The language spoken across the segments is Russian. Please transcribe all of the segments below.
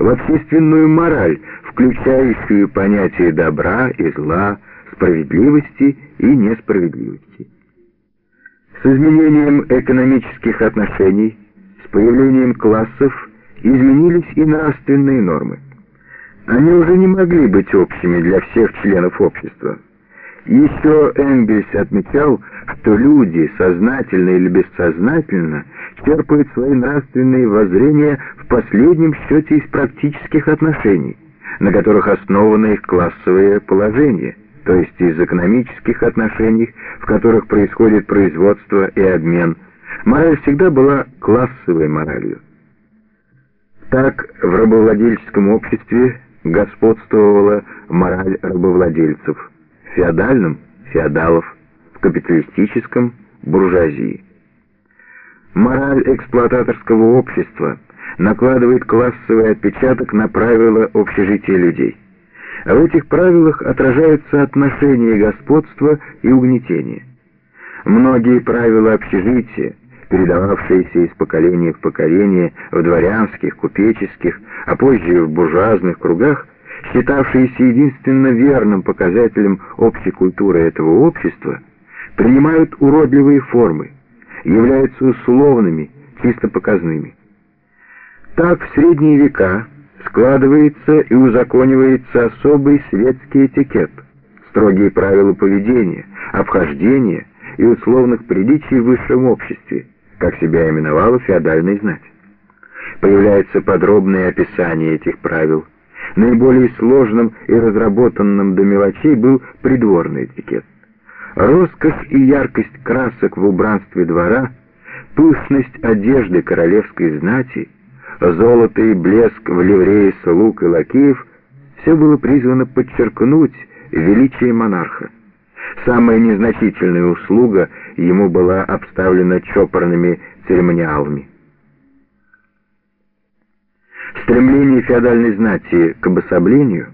в общественную мораль, включающую понятия добра и зла, справедливости и несправедливости. С изменением экономических отношений, с появлением классов изменились и нравственные нормы. Они уже не могли быть общими для всех членов общества. Еще Энгельс отмечал, что люди, сознательно или бессознательно, черпают свои нравственные воззрения в последнем счете из практических отношений, на которых основано их классовое положение, то есть из экономических отношений, в которых происходит производство и обмен. Мораль всегда была классовой моралью. Так в рабовладельческом обществе господствовала мораль рабовладельцев, феодальном – феодалов, в капиталистическом – буржуазии. Мораль эксплуататорского общества накладывает классовый отпечаток на правила общежития людей. А в этих правилах отражаются отношения господства и угнетения. Многие правила общежития, передававшиеся из поколения в поколение в дворянских, купеческих, а позже в буржуазных кругах, считавшиеся единственно верным показателем общей культуры этого общества, принимают уродливые формы, являются условными, чисто показными. Так в средние века складывается и узаконивается особый светский этикет, строгие правила поведения, обхождения и условных приличий в высшем обществе, как себя именовала феодальная знать. Появляется подробное описание этих правил. Наиболее сложным и разработанным до мелочей был придворный этикет. Роскошь и яркость красок в убранстве двора, пышность одежды королевской знати, золото и блеск в ливрее слуг и лакеев — все было призвано подчеркнуть величие монарха. Самая незначительная услуга ему была обставлена чопорными церемониалами. Стремление феодальной знати к обособлению,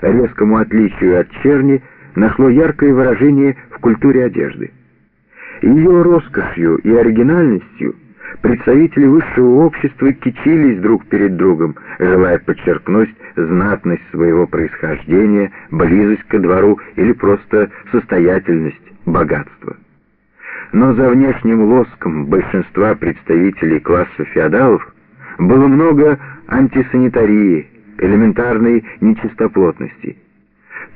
резкому отличию от черни, нашло яркое выражение в культуре одежды. Ее роскошью и оригинальностью представители высшего общества кичились друг перед другом, желая подчеркнуть знатность своего происхождения, близость ко двору или просто состоятельность, богатство. Но за внешним лоском большинства представителей класса феодалов было много антисанитарии, элементарной нечистоплотности.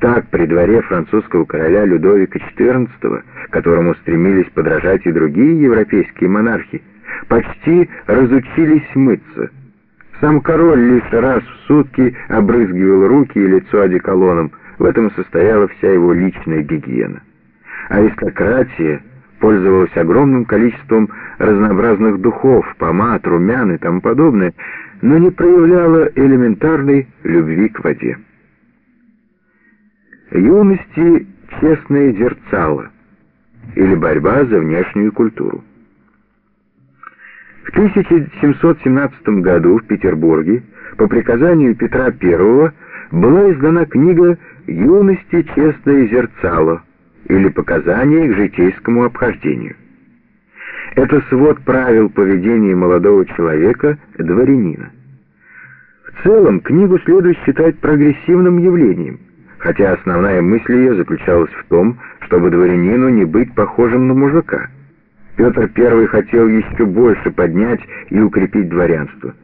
Так, при дворе французского короля Людовика XIV, которому стремились подражать и другие европейские монархи, почти разучились мыться. Сам король лишь раз в сутки обрызгивал руки и лицо одеколоном, в этом состояла вся его личная гигиена. Аристократия пользовалась огромным количеством разнообразных духов, помад, румян и тому подобное, но не проявляла элементарной любви к воде. Юности честное зерцало или борьба за внешнюю культуру. В 1717 году в Петербурге по приказанию Петра I была издана книга «Юности честное зерцало» или «Показания к житейскому обхождению». Это свод правил поведения молодого человека, дворянина. В целом, книгу следует считать прогрессивным явлением, хотя основная мысль ее заключалась в том, чтобы дворянину не быть похожим на мужика. Петр I хотел еще больше поднять и укрепить дворянство.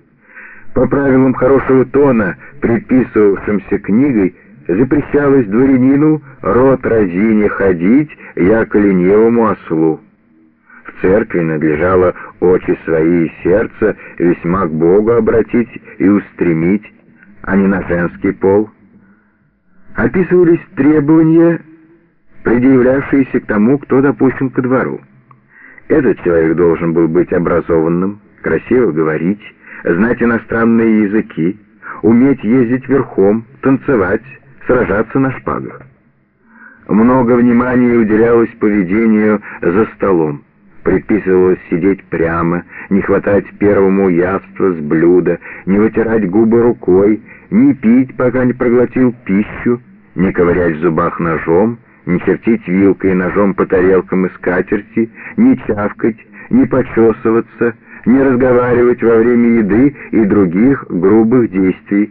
По правилам хорошего тона, предписывавшимся книгой, запрещалось дворянину рот разине ходить, яко ленивому ослу. В церкви надлежало очи свои и сердце весьма к Богу обратить и устремить, а не на женский пол. Описывались требования, предъявлявшиеся к тому, кто допущен ко двору. Этот человек должен был быть образованным, красиво говорить, знать иностранные языки, уметь ездить верхом, танцевать, сражаться на шпагах. Много внимания уделялось поведению за столом. Предписывалось сидеть прямо, не хватать первому явства с блюда, не вытирать губы рукой, не пить, пока не проглотил пищу, не ковырять в зубах ножом, не чертить вилкой и ножом по тарелкам и скатерти, не чавкать, не почесываться, не разговаривать во время еды и других грубых действий,